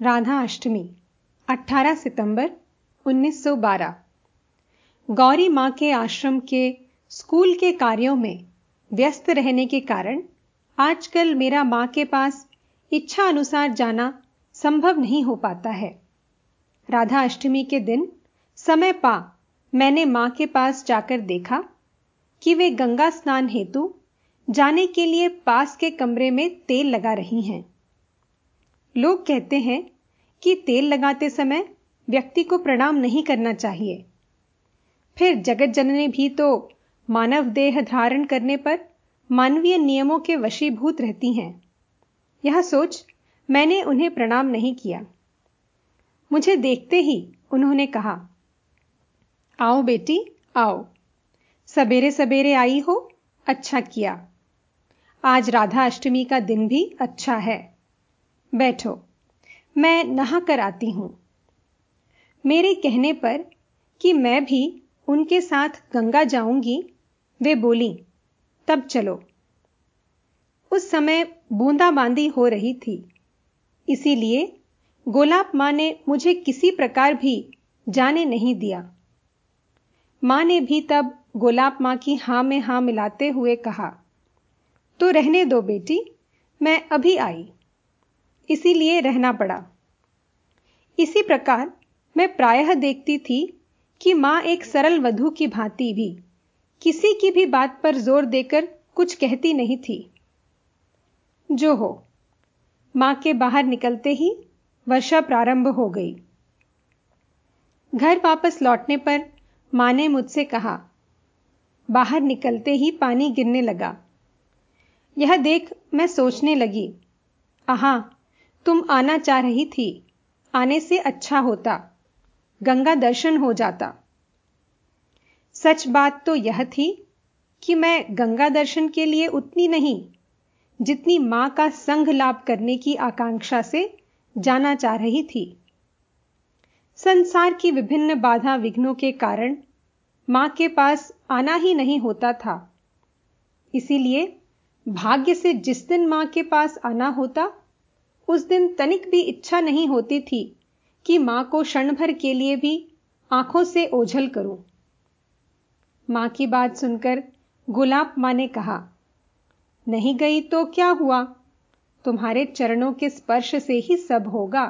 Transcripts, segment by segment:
राधा अष्टमी 18 सितंबर 1912 गौरी माँ के आश्रम के स्कूल के कार्यों में व्यस्त रहने के कारण आजकल मेरा माँ के पास इच्छा अनुसार जाना संभव नहीं हो पाता है। राधा अष्टमी के दिन समय पा मैंने माँ के पास जाकर देखा कि वे गंगा स्नान हेतु जाने के लिए पास के कमरे में तेल लगा रही हैं। लोग कहते हैं कि तेल लगाते समय व्यक्ति को प्रणाम नहीं करना चाहिए। फिर जगत जननी भी तो मानव देह धारण करने पर मानवीय नियमों के वशीभूत रहती हैं। यह सोच मैंने उन्हें प्रणाम नहीं किया। मुझे देखते ही उन्होंने कहा, आओ बेटी, आओ। सवेरे सवेरे आई हो अच्छा किया। आज राधा अष्टमी का दिन भी अच्छा है। बैठो। मैं नहा कर आती हूँ। मेरे कहने पर कि मैं भी उनके साथ गंगा जाऊँगी, वे बोली, तब चलो। उस समय बूंदाबांदी हो रही थी। इसीलिए गोलाब माँ ने मुझे किसी प्रकार भी जाने नहीं दिया। माँ ने भी तब गोलाब माँ की हाँ में हाँ मिलाते हुए कहा तो रहने दो बेटी, मैं अभी आई। इसीलिए रहना पड़ा। इसी प्रकार मैं प्रायः देखती थी कि माँ एक सरल वधु की भांति भी किसी की भी बात पर ज़ोर देकर कुछ कहती नहीं थी। जो हो, माँ के बाहर निकलते ही वर्षा प्रारंभ हो गई। घर वापस लौटने पर माँ ने मुझसे कहा, बाहर निकलते ही पानी गिरने लगा। यह देख मैं सोचने लगी, आहा तुम आना चाह रही थी। आने से अच्छा होता। गंगा दर्शन हो जाता। सच बात तो यह थी कि मैं गंगा दर्शन के लिए उतनी नहीं, जितनी माँ का संघ लाभ करने की आकांक्षा से जाना चाह रही थी। संसार की विभिन्न बाधा विघ्नों के कारण माँ के पास आना ही नहीं होता था। इसीलिए भाग्य से जिस दिन माँ के पास आना होता उस दिन तनिक भी इच्छा नहीं होती थी कि माँ को क्षण भर के लिए भी आँखों से ओझल करूँ। माँ की बात सुनकर गुलाब माँ ने कहा, नहीं गई तो क्या हुआ? तुम्हारे चरणों के स्पर्श से ही सब होगा।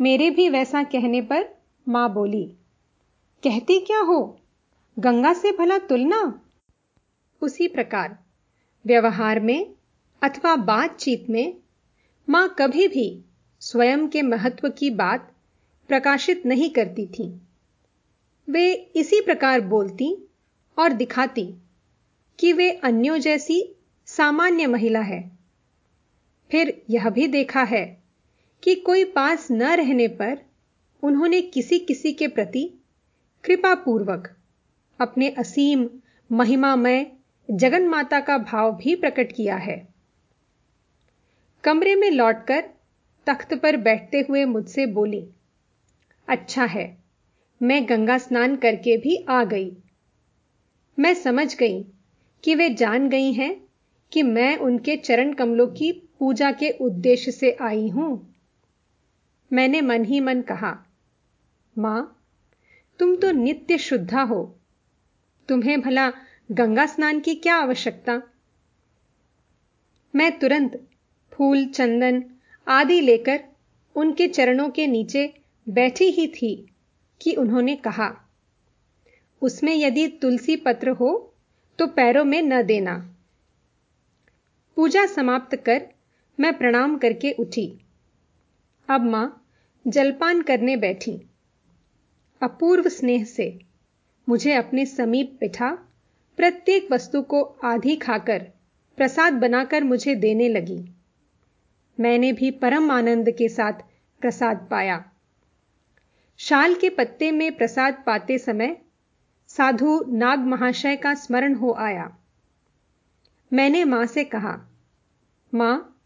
मेरे भी वैसा कहने पर माँ बोली, कहती क्या हो? गंगा से भला तुलना? उसी प्रकार व्यवहार में अथवा बातचीत में माँ कभी भी स्वयं के महत्व की बात प्रकाशित नहीं करती थी। वे इसी प्रकार बोलती और दिखाती कि वे अन्यों जैसी सामान्य महिला है। फिर यह भी देखा है कि कोई पास न रहने पर उन्होंने किसी किसी के प्रति कृपापूर्वक अपने असीम महिमामय जगन माता का भाव भी प्रकट किया है। कमरे में लौटकर तख्त पर बैठते हुए मुझसे बोली अच्छा है, मैं गंगा स्नान करके भी आ गई। मैं समझ गई कि वे जान गई हैं कि मैं उनके चरण कमलों की पूजा के उद्देश्य से आई हूँ। मैंने मन ही मन कहा, माँ, तुम तो नित्य शुद्धा हो। तुम्हें भला गंगा स्नान की क्या आवश्यकता? मैं तुरंत फूल, चंदन आदि लेकर उनके चरणों के नीचे बैठी ही थी कि उन्होंने कहा, उसमें यदि तुलसी पत्र हो तो पैरों में न देना पूजा समाप्त कर मैं प्रणाम करके उठी। अब माँ जलपान करने बैठी। अपूर्व स्नेह से मुझे अपने समीप बिठा प्रत्येक वस्तु को आधी खाकर प्रसाद बनाकर मुझे देने लगी। मैंने भी परम आनंद के साथ प्रसाद पाया। शाल के पत्ते में प्रसाद पाते समय साधु नाग महाशय का स्मरण हो आया। मैंने माँ से कहा, माँ,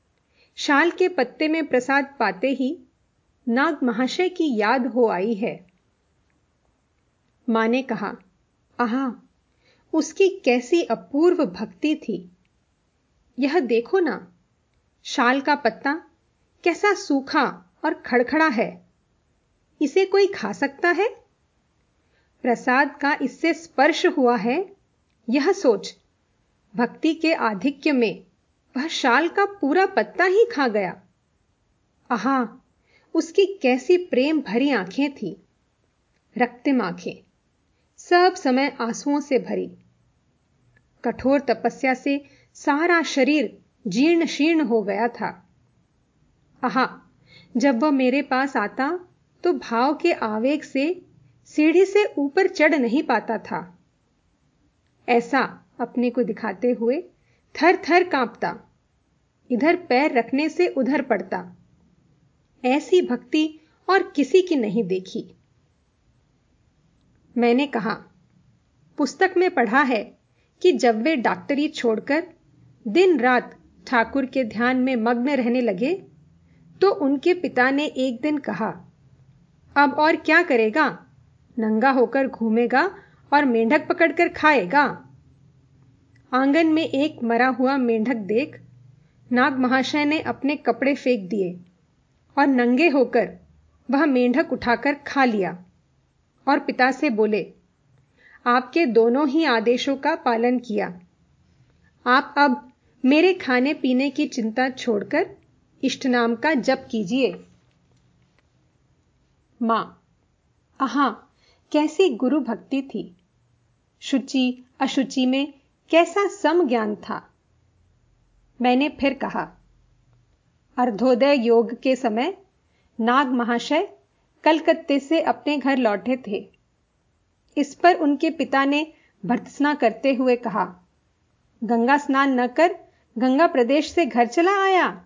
शाल के पत्ते में प्रसाद पाते ही नाग महाशय की याद हो आई है। माँ ने कहा, आहा, उसकी कैसी अपूर्व भक्ति थी। यह देखो ना शाल का पत्ता कैसा सूखा और खड़खड़ा है? इसे कोई खा सकता है? प्रसाद का इससे स्पर्श हुआ है। यह सोच, भक्ति के आधिक्य में वह शाल का पूरा पत्ता ही खा गया। आहा, उसकी कैसी प्रेम भरी आँखें थी। रक्तिम आँखें, सब समय आंसुओं से भरी। कठोर तपस्या से सारा शरीर जीर्ण शीर्ण हो गया था। आहा, जब वह मेरे पास आता तो भाव के आवेग से सीढ़ी से ऊपर चढ़ नहीं पाता था। ऐसा अपने को दिखाते हुए थर थर कांपता, इधर पैर रखने से उधर पड़ता। ऐसी भक्ति और किसी की नहीं देखी। मैंने कहा, पुस्तक में पढ़ा है कि जब वे डॉक्टरी छोड़कर दिन रात ठाकुर के ध्यान में मग्न रहने लगे तो उनके पिता ने एक दिन कहा, अब और क्या करेगा? नंगा होकर घूमेगा और मेंढक पकड़कर खाएगा। आँगन में एक मरा हुआ मेंढक देख, नाग महाशय ने अपने कपड़े फेंक दिए और नंगे होकर वह मेंढक उठाकर खा लिया और पिता से बोले, आपके दोनों ही आदेशों का पालन किया। आप अब मेरे खाने पीने की चिंता छोड़कर इष्ट नाम का जप कीजिए। माँ, आहा, कैसी गुरु भक्ति थी। शुचि, अशुचि में कैसा सम ज्ञान था। मैंने फिर कहा, अर्धोदय योग के समय नाग महाशय कलकत्ते से अपने घर लौटे थे। इस पर उनके पिता ने भर्त्सना करते हुए कहा, गंगा स्नान न कर गंगा प्रदेश से घर चला आया।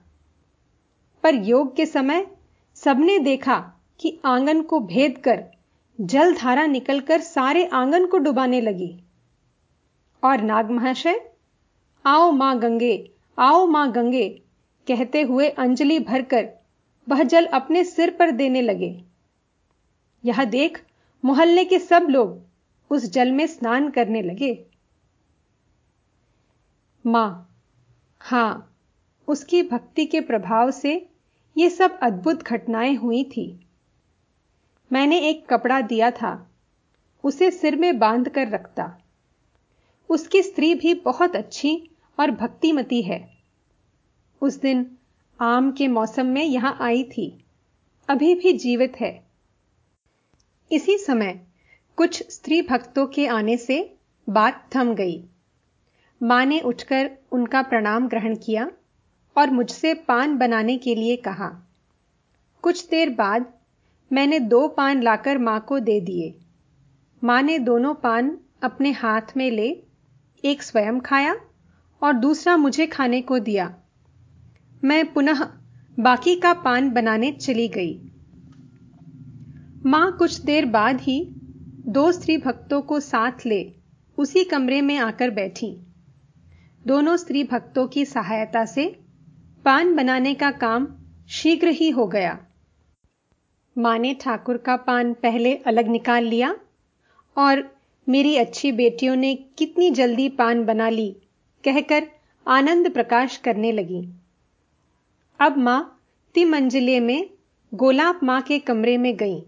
पर योग के समय सबने देखा कि आँगन को भेद कर जल धारा निकलकर सारे आँगन को डुबाने लगी। और नाग महाशय, आओ माँ गंगे, आओ माँ गंगे, कहते हुए अंजलि भरकर वह जल अपने सिर पर देने लगे। यह देख मोहल्ले के सब लोग उस जल में स्नान करने लगे। माँ हाँ, उसकी भक्ति के प्रभाव से ये सब अद्भुत घटनाएँ हुई थी। मैंने एक कपड़ा दिया था, उसे सिर में बाँध कर रखता। उसकी स्त्री भी बहुत अच्छी और भक्तिमती है। उस दिन आम के मौसम में यहाँ आई थी, अभी भी जीवित है। इसी समय कुछ स्त्री भक्तों के आने से बात थम गई। माँ ने उठकर उनका प्रणाम ग्रहण किया और मुझसे पान बनाने के लिए कहा। कुछ देर बाद मैंने दो पान लाकर माँ को दे दिए। माँ ने दोनों पान अपने हाथ में ले, एक स्वयं खाया और दूसरा मुझे खाने को दिया। मैं पुनः बाकी का पान बनाने चली गई। माँ कुछ देर बाद ही दो स्त्री भक्तों को साथ ले उसी कमरे में आकर बैठी। दोनों स्त्री भक्तों की सहायता से पान बनाने का काम शीघ्र ही हो गया। माँ ने ठाकुर का पान पहले अलग निकाल लिया और मेरी अच्छी बेटियों ने कितनी जल्दी पान बना ली कहकर आनंद प्रकाश करने लगी। अब माँ तिमंजिले में गोलाब माँ के कमरे में गई।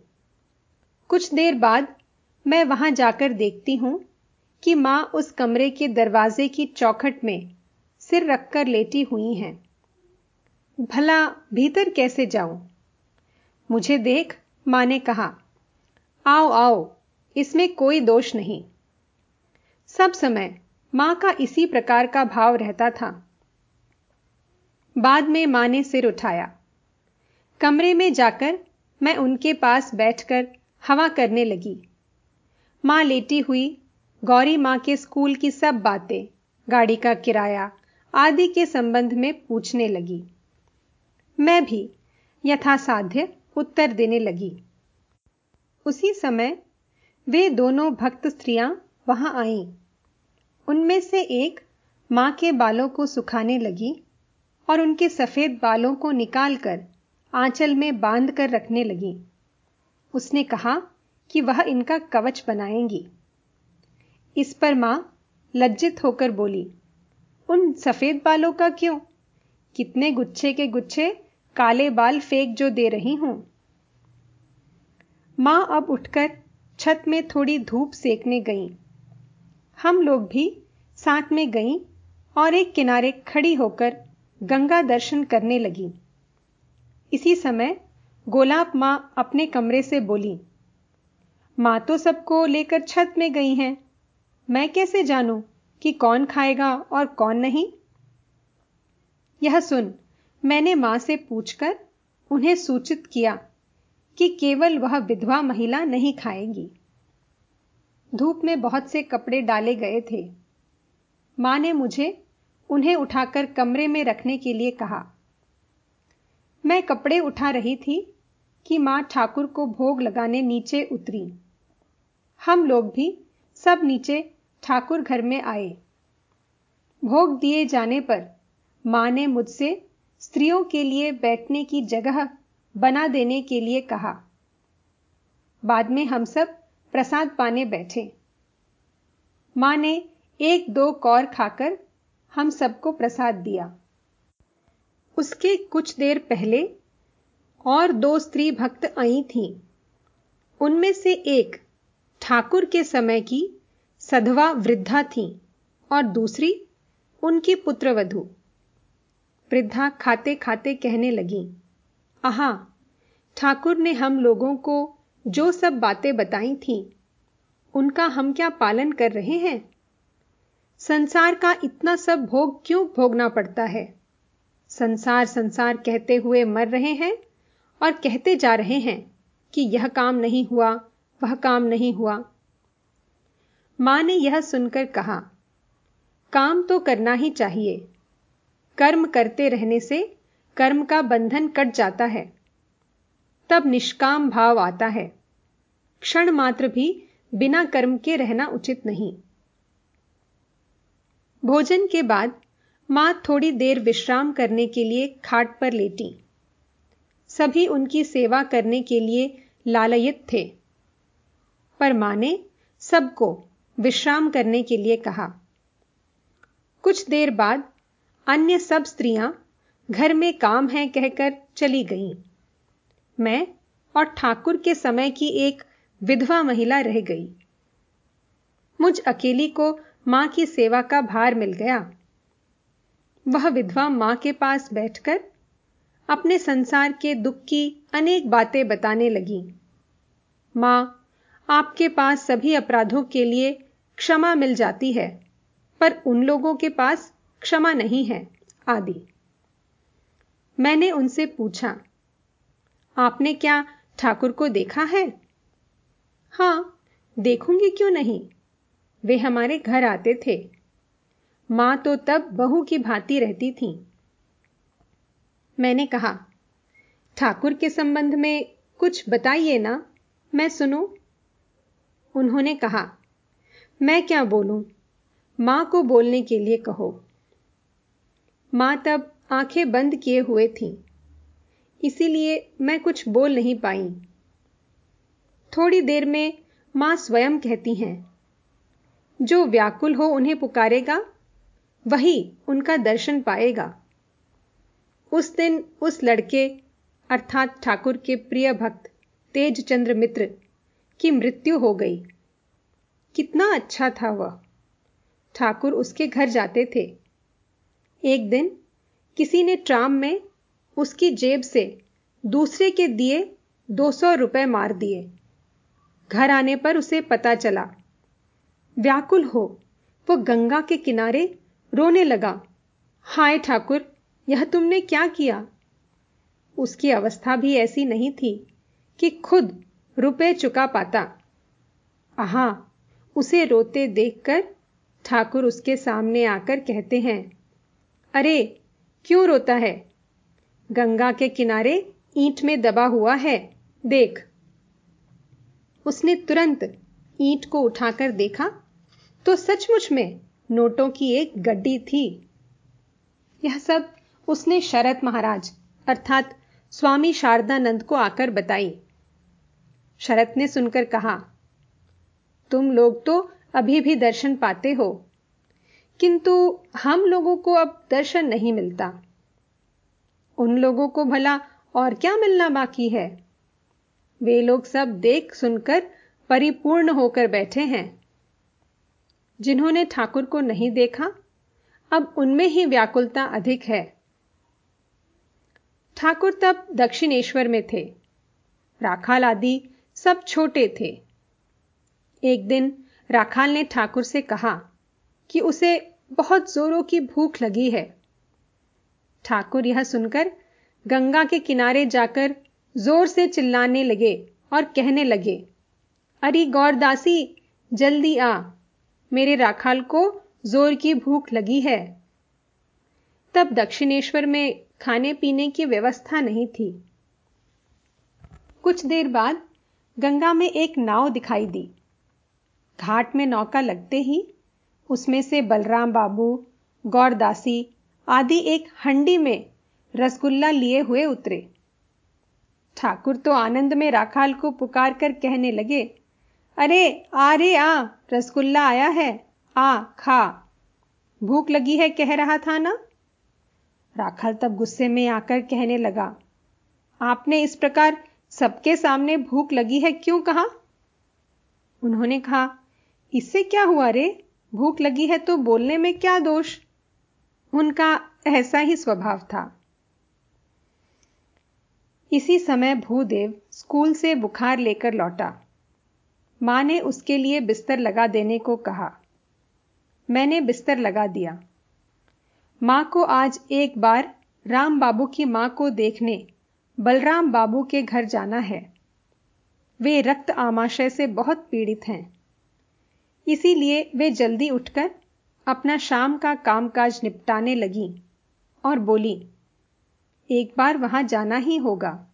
कुछ देर बाद मैं वहाँ जाकर देखती हूँ कि माँ उस कमरे के दरवाजे की चौखट में सिर रखकर लेटी हुई हैं। भला भीतर कैसे जाऊँ? मुझे देख माँ ने कहा, आओ आओ, इसमें कोई दोष नहीं। सब समय माँ का इसी प्रकार का भाव रहता था। बाद में माँ ने सिर उठाया। कमरे में जाकर मैं उनके पास बैठकर हवा करने लगी। माँ लेटी हुई गौरी माँ के स्कूल की सब बातें, गाड़ी का किराया आदि के संबंध में पूछने लगी। मैं भी यथासाध्य उत्तर देने लगी। उसी समय वे दोनों भक्त स्त्रियाँ वहाँ आईं। उनमें से एक माँ के बालों को सुखाने लगी और उनके सफ़ेद बालों को निकालकर आंचल में बाँध कर रखने लगी। उसने कहा कि वह इनका कवच बनाएँगी। इस पर माँ लज्जित होकर बोली, उन सफ़ेद बालों का क्यों? कितने गुच्छे के गुच्छे काले बाल फेंक जो दे रही हूँ। माँ अब उठकर छत में थोड़ी धूप सेकने गई। हम लोग भी साथ में गई और एक किनारे खड़ी होकर गंगा दर्शन करने लगी। इसी समय गोलाब माँ अपने कमरे से बोली, माँ तो सबको लेकर छत में गई हैं। मैं कैसे जानूं कि कौन खाएगा और कौन नहीं? यह सुन मैंने माँ से पूछकर उन्हें सूचित किया कि केवल वह विधवा महिला नहीं खाएगी। धूप में बहुत से कपड़े डाले गए थे। माँ ने मुझे उन्हें उठाकर कमरे में रखने के लिए कहा। मैं कपड़े उठा रही थी कि माँ ठाकुर को भोग लगाने नीचे उतरी। हम लोग भी सब नीचे ठाकुर घर में आए। भोग दिए जाने पर माँ ने मुझसे स्त्रियों के लिए बैठने की जगह बना देने के लिए कहा। बाद में हम सब प्रसाद पाने बैठे। माँ ने एक दो कौर खाकर हम सबको प्रसाद दिया। उसके कुछ देर पहले और दो स्त्री भक्त आई थीं। उनमें से एक ठाकुर के समय की सधवा वृद्धा थी और दूसरी उनकी पुत्रवधु। वृद्धा खाते खाते कहने लगी, आहा, ठाकुर ने हम लोगों को जो सब बातें बताई थीं, उनका हम क्या पालन कर रहे हैं? संसार का इतना सब भोग क्यों भोगना पड़ता है? संसार संसार कहते हुए मर रहे हैं और कहते जा रहे हैं कि यह काम नहीं हुआ, वह काम नहीं हुआ। माँ ने यह सुनकर कहा, काम तो करना ही चाहिए। कर्म करते रहने से कर्म का बंधन कट जाता है। तब निष्काम भाव आता है। क्षण मात्र भी बिना कर्म के रहना उचित नहीं। भोजन के बाद माँ थोड़ी देर विश्राम करने के लिए खाट पर लेटी। सभी उनकी सेवा करने के लिए लालयित थे। पर माँ ने सबको विश्राम करने के लिए कहा। कुछ देर बाद अन्य सब स्त्रियाँ घर में काम है कहकर चली गईं। मैं और ठाकुर के समय की एक विधवा महिला रह गई। मुझ अकेली को माँ की सेवा का भार मिल गया। वह विधवा माँ के पास बैठकर अपने संसार के दुख की अनेक बातें बताने लगी। माँ, आपके पास सभी अपराधों के लिए क्षमा मिल जाती है, पर उन लोगों के पास क्षमा नहीं है, आदि। मैंने उनसे पूछा, आपने क्या ठाकुर को देखा है? हाँ, देखूँगी क्यों नहीं? वे हमारे घर आते थे। माँ तो तब बहू की भांति रहती थी। मैंने कहा, ठाकुर के संबंध में कुछ बताइए ना, मैं सुनूं? उन्होंने कहा मैं क्या बोलूँ? माँ को बोलने के लिए कहो। माँ तब आँखें बंद किए हुए थीं। इसीलिए मैं कुछ बोल नहीं पाई। थोड़ी देर में माँ स्वयं कहती हैं, जो व्याकुल हो उन्हें पुकारेगा, वही उनका दर्शन पाएगा। उस दिन उस लड़के, अर्थात ठाकुर के प्रिय भक्त, तेजचंद्र मित्र, की मृत्यु हो गई। कितना अच्छा था वह। ठाकुर उसके घर जाते थे। एक दिन किसी ने ट्राम में उसकी जेब से दूसरे के दिए दो सौ रुपए मार दिए। घर आने पर उसे पता चला। व्याकुल हो, वो गंगा के किनारे रोने लगा। हाय ठाकुर, यह तुमने क्या किया? उसकी अवस्था भी ऐसी नहीं थी कि खुद रुपए चुका पाता। आहा उसे रोते देखकर ठाकुर उसके सामने आकर कहते हैं, अरे, क्यों रोता है? गंगा के किनारे ईंट में दबा हुआ है, देख। उसने तुरंत ईंट को उठाकर देखा तो सचमुच में नोटों की एक गड्डी थी। यह सब उसने शरत महाराज, अर्थात स्वामी शारदानंद को आकर बताई। शरत ने सुनकर कहा तुम लोग तो अभी भी दर्शन पाते हो। किंतु हम लोगों को अब दर्शन नहीं मिलता। उन लोगों को भला और क्या मिलना बाकी है? वे लोग सब देख सुनकर परिपूर्ण होकर बैठे हैं। जिन्होंने ठाकुर को नहीं देखा, अब उनमें ही व्याकुलता अधिक है। ठाकुर तब दक्षिणेश्वर में थे। राखाल आदि सब छोटे थे। एक दिन राखाल ने ठाकुर से कहा कि उसे बहुत जोरों की भूख लगी है। ठाकुर यह सुनकर गंगा के किनारे जाकर ज़ोर से चिल्लाने लगे और कहने लगे, अरे गौरदासी, जल्दी आ। मेरे राखाल को ज़ोर की भूख लगी है तब दक्षिणेश्वर में खाने पीने की व्यवस्था नहीं थी। कुछ देर बाद गंगा में एक नाव दिखाई दी। घाट में नौका लगते ही उसमें से बलराम बाबू, गौरदासी आदि एक हंडी में रसगुल्ला लिए हुए उतरे। ठाकुर तो आनंद में राखाल को पुकार कर कहने लगे, अरे, आ रे, आ, रसगुल्ला आया है, आ, खा। भूख लगी है कह रहा था ना? राखाल तब गुस्से में आकर कहने लगा, आपने इस प्रकार सबके सामने भूख लगी है क्यों कहा? उन्होंने कहा इससे क्या हुआ रे? भूख लगी है तो बोलने में क्या दोष? उनका ऐसा ही स्वभाव था। इसी समय भूदेव स्कूल से बुखार लेकर लौटा। माँ ने उसके लिए बिस्तर लगा देने को कहा। मैंने बिस्तर लगा दिया। माँ को आज एक बार राम बाबू की माँ को देखने बलराम बाबू के घर जाना है। वे रक्त आमाशय से बहुत पीड़ित हैं। इसीलिए वे जल्दी उठकर अपना शाम का कामकाज निपटाने लगी और बोली, एक बार वहाँ जाना ही होगा।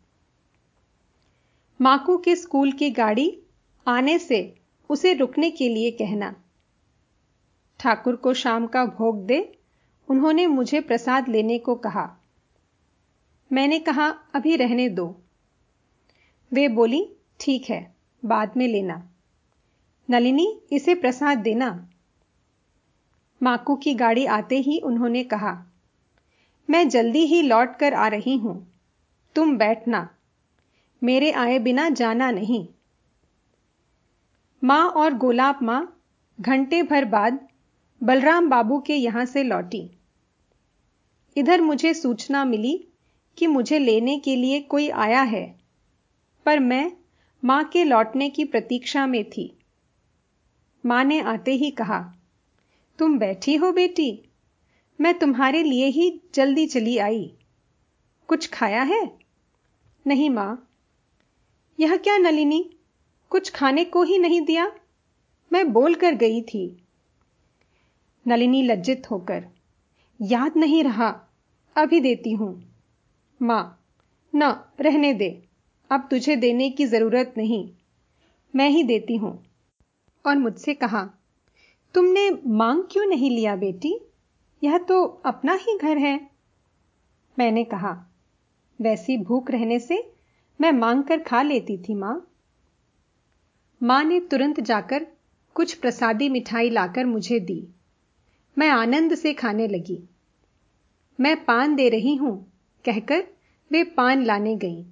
माकू के स्कूल की गाड़ी आने से उसे रुकने के लिए कहना। ठाकुर को शाम का भोग दे, उन्होंने मुझे प्रसाद लेने को कहा। मैंने कहा, अभी रहने दो। वे बोली, ठीक है, बाद में लेना। नलिनी, इसे प्रसाद देना। माकू की गाड़ी आते ही उन्होंने कहा, मैं जल्दी ही लौट कर आ रही हूँ। तुम बैठना। मेरे आए बिना जाना नहीं। माँ और गोलाब माँ घंटे भर बाद बलराम बाबू के यहाँ से लौटी। इधर मुझे सूचना मिली कि मुझे लेने के लिए कोई आया है, पर मैं माँ के लौटने की प्रतीक्षा में थी। माँ ने आते ही कहा, तुम बैठी हो बेटी? मैं तुम्हारे लिए ही जल्दी चली आई। कुछ खाया है? नहीं माँ। यह क्या नलिनी? कुछ खाने को ही नहीं दिया? मैं बोल कर गई थी। नलिनी लज्जित होकर, याद नहीं रहा। अभी देती हूँ। माँ, न, रहने दे। अब तुझे देने की ज़रूरत नहीं। मैं ही देती हूँ। और मुझसे कहा, तुमने मांग क्यों नहीं लिया बेटी? यह तो अपना ही घर है। मैंने कहा, वैसी भूख रहने से मैं मांग कर खा लेती थी माँ। माँ ने तुरंत जाकर कुछ प्रसादी मिठाई लाकर मुझे दी। मैं आनंद से खाने लगी। मैं पान दे रही हूँ, कहकर वे पान लाने गई।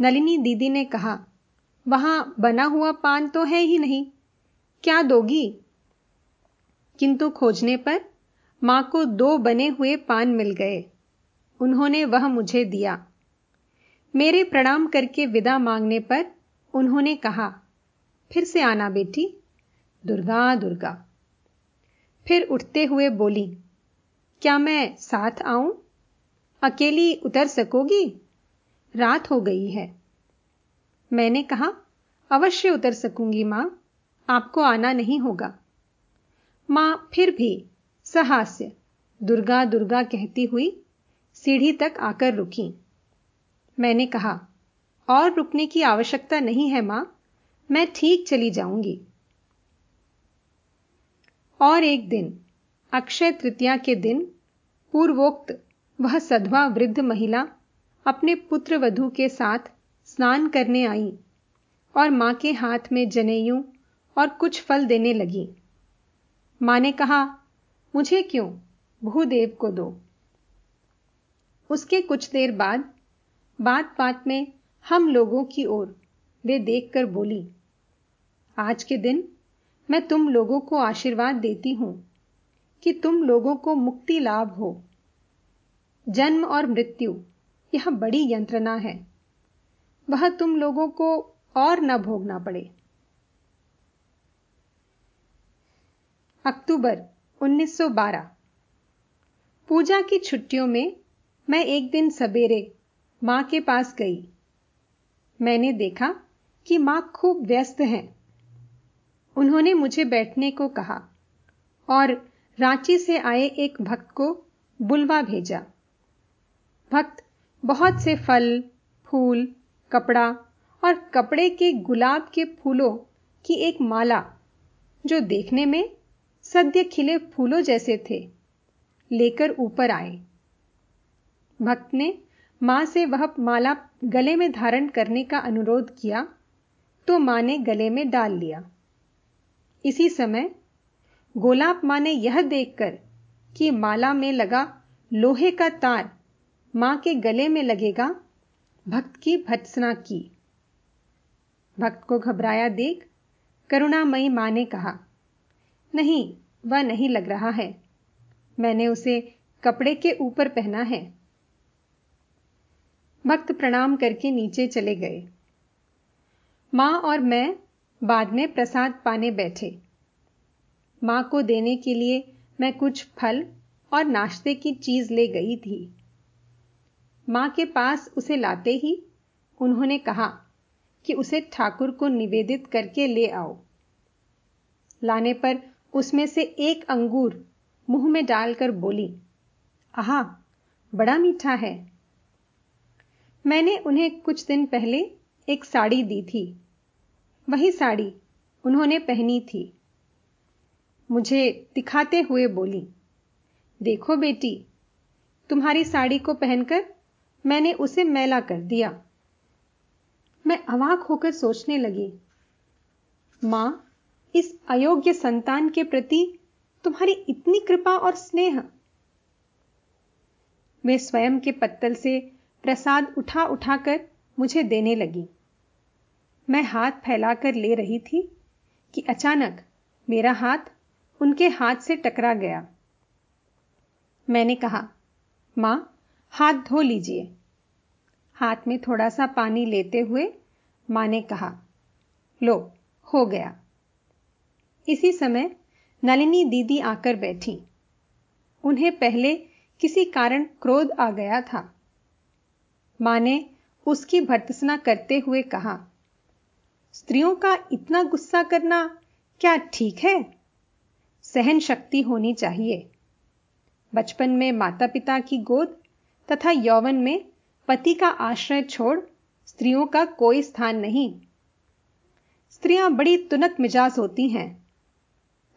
नलिनी दीदी ने कहा, वहाँ बना हुआ पान तो है ही नहीं। क्या दोगी? किंतु खोजने पर माँ को दो बने हुए पान मिल गए। उन्होंने वह मुझे दिया। मेरे प्रणाम करके विदा मांगने पर उन्होंने कहा, फिर से आना बेटी। दुर्गा दुर्गा फिर उठते हुए बोली, क्या मैं साथ आऊँ? अकेली उतर सकोगी? रात हो गई है मैंने कहा, अवश्य उतर सकूँगी माँ। आपको आना नहीं होगा। माँ फिर भी सहास्य, दुर्गा दुर्गा कहती हुई सीढ़ी तक आकर रुकी। मैंने कहा, और रुकने की आवश्यकता नहीं है माँ, मैं ठीक चली जाऊँगी। और एक दिन, अक्षय तृतीया के दिन, पूर्वोक्त वह सधवा वृद्ध महिला अपने पुत्र वधु के साथ स्नान करने आई और माँ के हाथ में जनेयू और कुछ फल देने लगी। माँ ने कहा, मुझे क्यों? भूदेव को दो। उसके कुछ देर बाद बात बात में हम लोगों की ओर वे देखकर बोली, आज के दिन मैं तुम लोगों को आशीर्वाद देती हूँ कि तुम लोगों को मुक्ति लाभ हो। जन्म और मृत्यु यह बड़ी यंत्रणा है। वह तुम लोगों को और न भोगना पड़े। अक्टूबर 1912 पूजा की छुट्टियों में मैं एक दिन सवेरे माँ के पास गई। मैंने देखा कि माँ खूब व्यस्त हैं। उन्होंने मुझे बैठने को कहा और रांची से आए एक भक्त को बुलवा भेजा। भक्त बहुत से फल, फूल, कपड़ा और कपड़े के गुलाब के फूलों की एक माला जो देखने में सद्य खिले फूलों जैसे थे, लेकर ऊपर आए। भक्त ने माँ से वह माला गले में धारण करने का अनुरोध किया तो माँ ने गले में डाल लिया। इसी समय गोलाब माँ ने यह देखकर कि माला में लगा लोहे का तार माँ के गले में लगेगा, भक्त की भत्सना की। भक्त को घबराया देख करुणामयी माँ ने कहा नहीं, वह नहीं लग रहा है। मैंने उसे कपड़े के ऊपर पहना है। भक्त प्रणाम करके नीचे चले गए। माँ और मैं बाद में प्रसाद पाने बैठे। माँ को देने के लिए मैं कुछ फल और नाश्ते की चीज़ ले गई थी। माँ के पास उसे लाते ही उन्होंने कहा कि उसे ठाकुर को निवेदित करके ले आओ। लाने पर उसमें से एक अंगूर मुँह में डालकर बोली, आहा, बड़ा मीठा है। मैंने उन्हें कुछ दिन पहले एक साड़ी दी थी। वही साड़ी उन्होंने पहनी थी। मुझे दिखाते हुए बोली, देखो बेटी, तुम्हारी साड़ी को पहनकर मैंने उसे मैला कर दिया। मैं अवाक होकर सोचने लगी, माँ इस अयोग्य संतान के प्रति तुम्हारी इतनी कृपा और स्नेह। वे स्वयं के पत्तल से प्रसाद उठा उठाकर मुझे देने लगी। मैं हाथ फैलाकर ले रही थी कि अचानक मेरा हाथ उनके हाथ से टकरा गया। मैंने कहा, माँ, हाथ धो लीजिए। हाथ में थोड़ा सा पानी लेते हुए माँ ने कहा, लो, हो गया। इसी समय नलिनी दीदी आकर बैठी। उन्हें पहले किसी कारण क्रोध आ गया था। माँ ने उसकी भर्त्सना करते हुए कहा, स्त्रियों का इतना गुस्सा करना क्या ठीक है? सहन शक्ति होनी चाहिए। बचपन में माता पिता की गोद तथा यौवन में पति का आश्रय छोड़ स्त्रियों का कोई स्थान नहीं। स्त्रियाँ बड़ी तुनक मिजाज होती हैं।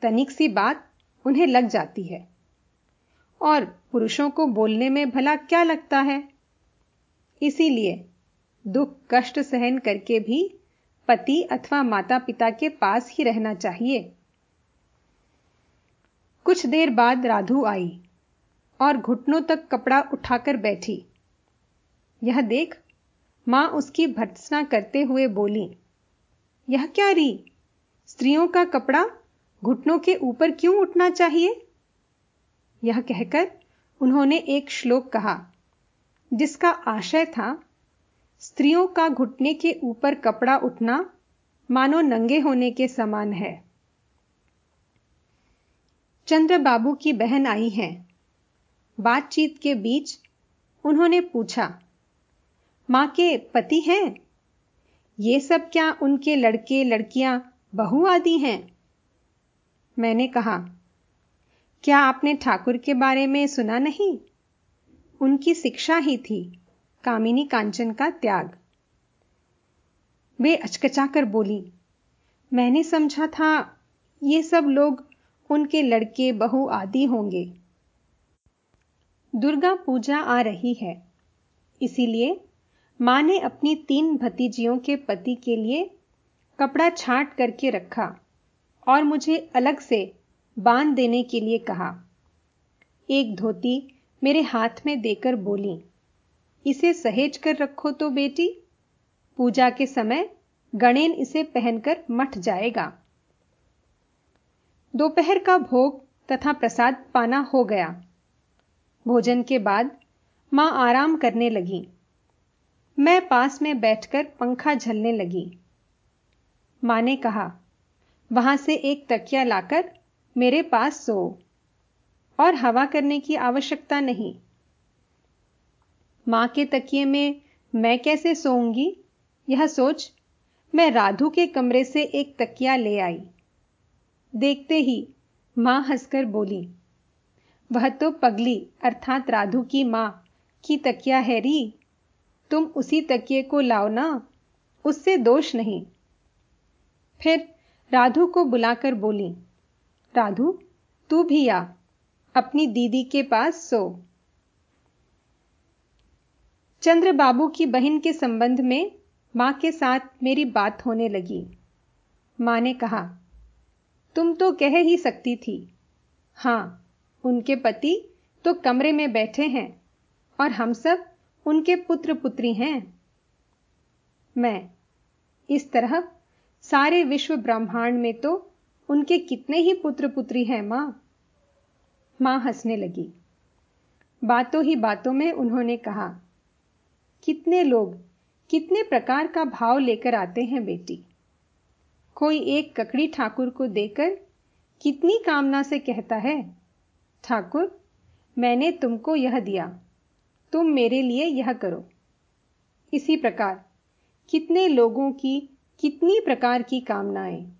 तनिक सी बात उन्हें लग जाती है। और पुरुषों को बोलने में भला क्या लगता है? इसीलिए दुख कष्ट सहन करके भी पति अथवा माता पिता के पास ही रहना चाहिए। कुछ देर बाद राधु आई और घुटनों तक कपड़ा उठाकर बैठी। यह देख माँ उसकी भर्त्सना करते हुए बोली, यह क्या री? स्त्रियों का कपड़ा घुटनों के ऊपर क्यों उठना चाहिए? यह कहकर उन्होंने एक श्लोक कहा, जिसका आशय था, स्त्रियों का घुटने के ऊपर कपड़ा उठना मानो नंगे होने के समान है। चंद्र बाबू की बहन आई हैं। बातचीत के बीच उन्होंने पूछा, माँ के पति हैं? ये सब क्या उनके लड़के, लड़कियाँ बहु आदि हैं? मैंने कहा, क्या आपने ठाकुर के बारे में सुना नहीं? उनकी शिक्षा ही थी, कामिनी कांचन का त्याग. वे अचकचाकर बोली, मैंने समझा था, ये सब लोग उनके लड़के, बहु आदि होंगे। दुर्गा पूजा आ रही है, इसीलिए माँ ने अपनी तीन भतीजियों के पति के लिए कपड़ा छांट करके रखा। और मुझे अलग से बाँध देने के लिए कहा। एक धोती मेरे हाथ में देकर बोली, इसे सहेज कर रखो तो बेटी। पूजा के समय गणेन इसे पहनकर मठ जाएगा। दोपहर का भोग तथा प्रसाद पाना हो गया। भोजन के बाद माँ आराम करने लगी। मैं पास में बैठकर पंखा झलने लगी। माँ ने कहा वहाँ से एक तकिया लाकर मेरे पास सो, और हवा करने की आवश्यकता नहीं। माँ के तकिए में मैं कैसे सोऊँगी? यह सोच मैं राधु के कमरे से एक तकिया ले आई। देखते ही माँ हंसकर बोली, वह तो पगली, अर्थात राधु की माँ, की तकिया है री। तुम उसी तकिए को लाओ ना, उससे दोष नहीं। फिर राधु को बुलाकर बोली, राधु, तू भी आ, अपनी दीदी के पास सो। चंद्रबाबू की बहन के संबंध में माँ के साथ मेरी बात होने लगी। माँ ने कहा, तुम तो कह ही सकती थी। हाँ, उनके पति तो कमरे में बैठे हैं और हम सब उनके पुत्र पुत्री हैं। मैं इस तरह सारे विश्व ब्रह्मांड में तो उनके कितने ही पुत्र पुत्री हैं, माँ? माँ हंसने लगी। बातों ही बातों में उन्होंने कहा, कितने लोग, कितने प्रकार का भाव लेकर आते हैं बेटी? कोई एक ककड़ी ठाकुर को देकर कितनी कामना से कहता है, ठाकुर, मैंने तुमको यह दिया, तुम मेरे लिए यह करो? इसी प्रकार कितने लोगों की कितनी प्रकार की कामनाएँ।